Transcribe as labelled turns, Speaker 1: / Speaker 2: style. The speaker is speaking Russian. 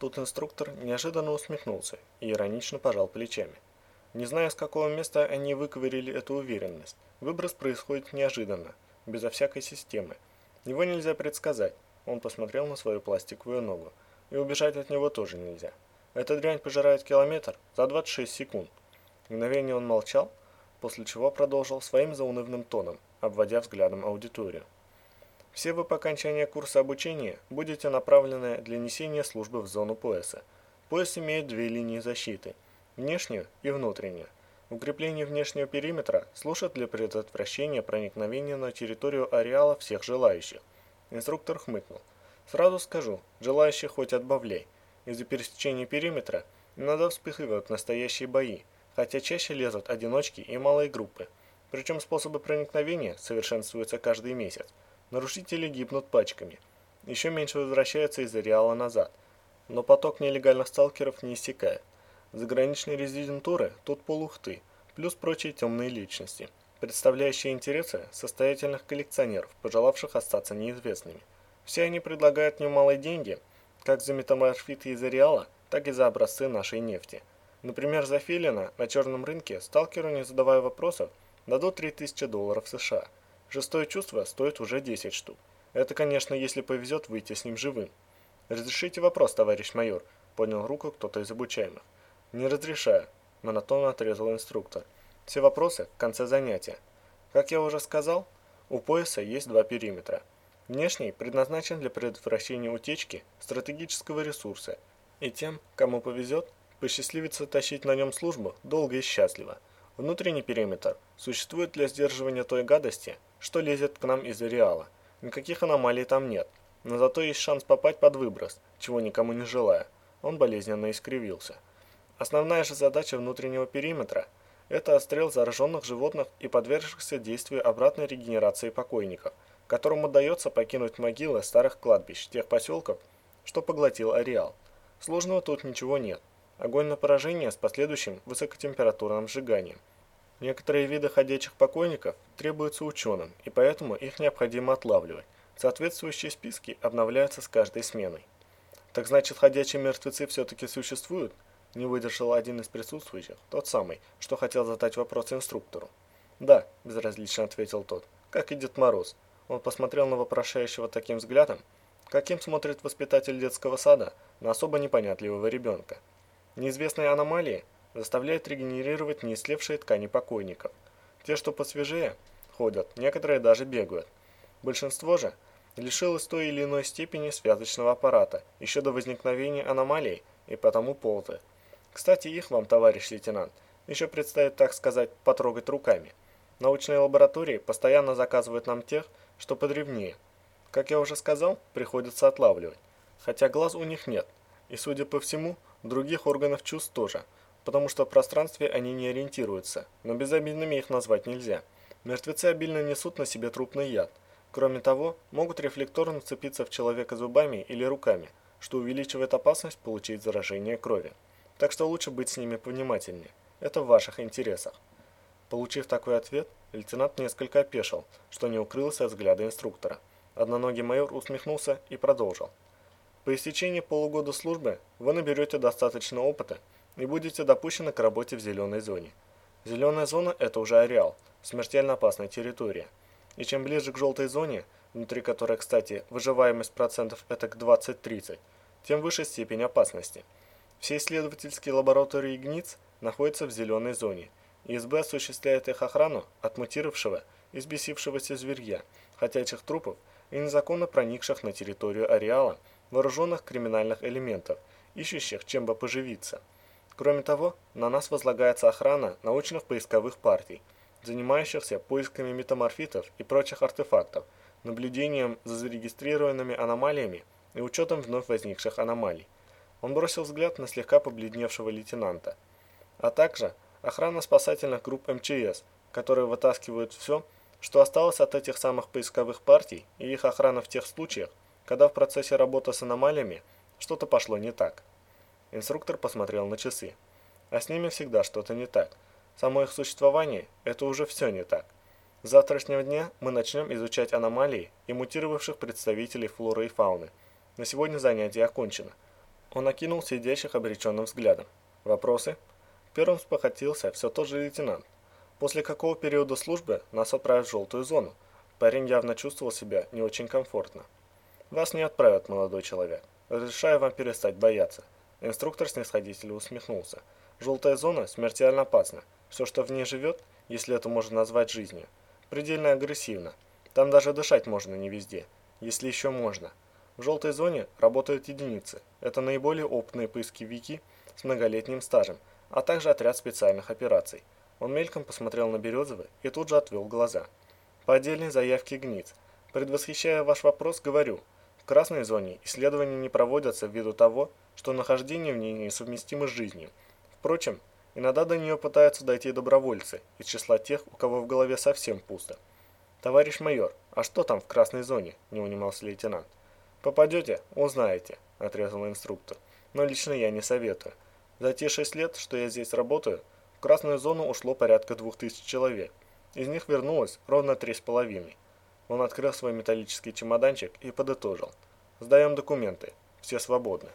Speaker 1: Тут инструктор неожиданно усмехнулся и иронично пожал плечами. Не зная, с какого места они выковырили эту уверенность, выброс происходит неожиданно, безо всякой системы. Его нельзя предсказать. Он посмотрел на свою пластиковую ногу. И убежать от него тоже нельзя. Эта дрянь пожирает километр за 26 секунд. Мгновение он молчал, после чего продолжил своим заунывным тоном, обводя взглядом аудиторию. Все вы по окончании курса обучения будете направлены для несения службы в зону пояса. Пояс имеет две линии защиты – внешнюю и внутреннюю. Укрепление внешнего периметра служит для предотвращения проникновения на территорию ареала всех желающих. Инструктор хмыкнул. Сразу скажу, желающих хоть отбавляй. Из-за пересечения периметра иногда вспыхивают настоящие бои, хотя чаще лезут одиночки и малые группы. Причем способы проникновения совершенствуются каждый месяц. Нарушители гибнут пачками. Еще меньше возвращаются из ареала назад. Но поток нелегальных сталкеров не иссякает. Заграничные резидентуры тут полухты, плюс прочие темные личности, представляющие интересы состоятельных коллекционеров, пожелавших остаться неизвестными. Все они предлагают немалые деньги, как за метаморфиты из ареала, так и за образцы нашей нефти. Например, за филина на черном рынке сталкеру, не задавая вопросов, дадут 3000 долларов США. Шестое чувство стоит уже 10 штук. Это, конечно, если повезет выйти с ним живым. «Разрешите вопрос, товарищ майор», — поднял руку кто-то из обучаемых. «Не разрешаю», – монотонно отрезал инструктор. «Все вопросы в конце занятия. Как я уже сказал, у пояса есть два периметра. Внешний предназначен для предотвращения утечки стратегического ресурса, и тем, кому повезет, посчастливится тащить на нем службу долго и счастливо. Внутренний периметр существует для сдерживания той гадости, что лезет к нам из ареала. Никаких аномалий там нет, но зато есть шанс попасть под выброс, чего никому не желая. Он болезненно искривился. Основная же задача внутреннего периметра – это отстрел зараженных животных и подвергшихся действию обратной регенерации покойников, которым удается покинуть могилы старых кладбищ тех поселков, что поглотил ареал. Сложного тут ничего нет. Огонь на поражение с последующим высокотемпературным сжиганием. Некоторые виды ходячих покойников требуются ученым, и поэтому их необходимо отлавливать. Соответствующие списки обновляются с каждой сменой. Так значит, ходячие мертвецы все-таки существуют? Не выдержал один из присутствующих, тот самый, что хотел задать вопрос инструктору. «Да», – безразлично ответил тот, – «как и Дед Мороз». Он посмотрел на вопрошающего таким взглядом, каким смотрит воспитатель детского сада на особо непонятливого ребенка. Неизвестные аномалии заставляют регенерировать неислевшие ткани покойников. Те, что посвежее, ходят, некоторые даже бегают. Большинство же лишилось той или иной степени связочного аппарата еще до возникновения аномалий и потому ползает. Кстати, их вам, товарищ лейтенант, еще предстоит, так сказать, потрогать руками. Научные лаборатории постоянно заказывают нам тех, что подревнее. Как я уже сказал, приходится отлавливать. Хотя глаз у них нет, и, судя по всему, других органов чувств тоже, потому что в пространстве они не ориентируются, но безобидными их назвать нельзя. Мертвецы обильно несут на себе трупный яд. Кроме того, могут рефлекторно вцепиться в человека зубами или руками, что увеличивает опасность получить заражение крови. Так что лучше быть с ними повнимательнее. Это в ваших интересах. Получив такой ответ, лейтенант несколько опешил, что не укрылся от взгляда инструктора. Одноногий майор усмехнулся и продолжил. По истечении полугода службы вы наберете достаточно опыта и будете допущены к работе в зеленой зоне. Зеленая зона – это уже ареал, смертельно опасная территория. И чем ближе к желтой зоне, внутри которой, кстати, выживаемость процентов это к 20-30, тем выше степень опасности – все исследовательские лаборатории ГНИЦ находятся в зеленой зоне. ИСБ осуществляет их охрану от мутировавшего и сбесившегося зверья, хотячих трупов и незаконно проникших на территорию ареала вооруженных криминальных элементов, ищущих чем бы поживиться. Кроме того, на нас возлагается охрана научных поисковых партий, занимающихся поисками метаморфитов и прочих артефактов, наблюдением за зарегистрированными аномалиями и учетом вновь возникших аномалий. Он бросил взгляд на слегка побледневшего лейтенанта. А также охрана спасательных групп МЧС, которые вытаскивают все, что осталось от этих самых поисковых партий, и их охрана в тех случаях, когда в процессе работы с аномалиями что-то пошло не так. Инструктор посмотрел на часы. А с ними всегда что-то не так. Само их существование – это уже все не так. С завтрашнего дня мы начнем изучать аномалии и мутировавших представителей флоры и фауны. На сегодня занятие окончено. Он окинул сидящих обреченным взглядом. «Вопросы?» Первым спохотился все тот же лейтенант. После какого периода службы нас отправят в желтую зону? Парень явно чувствовал себя не очень комфортно. «Вас не отправят, молодой человек. Разрешаю вам перестать бояться». Инструктор снисходительно усмехнулся. «Желтая зона смертельно опасна. Все, что в ней живет, если это можно назвать жизнью, предельно агрессивно. Там даже дышать можно не везде, если еще можно. В желтой зоне работают единицы. Это наиболее опытные поисковики с многолетним стажем, а также отряд специальных операций. Он мельком посмотрел на Березовы и тут же отвел глаза. По отдельной заявке ГНИЦ. Предвосхищая ваш вопрос, говорю, красной зоне исследования не проводятся ввиду того, что нахождение в ней несовместимо с жизнью. Впрочем, иногда до нее пытаются дойти добровольцы из числа тех, у кого в голове совсем пусто. «Товарищ майор, а что там в красной зоне?» – не унимался лейтенант. «Попадете – узнаете», – отрезал инструктор. «Но лично я не советую. За те шесть лет, что я здесь работаю, в красную зону ушло порядка двух тысяч человек. Из них вернулось ровно три с половиной». Он открыл свой металлический чемоданчик и подытожил. «Сдаем документы. Все свободны».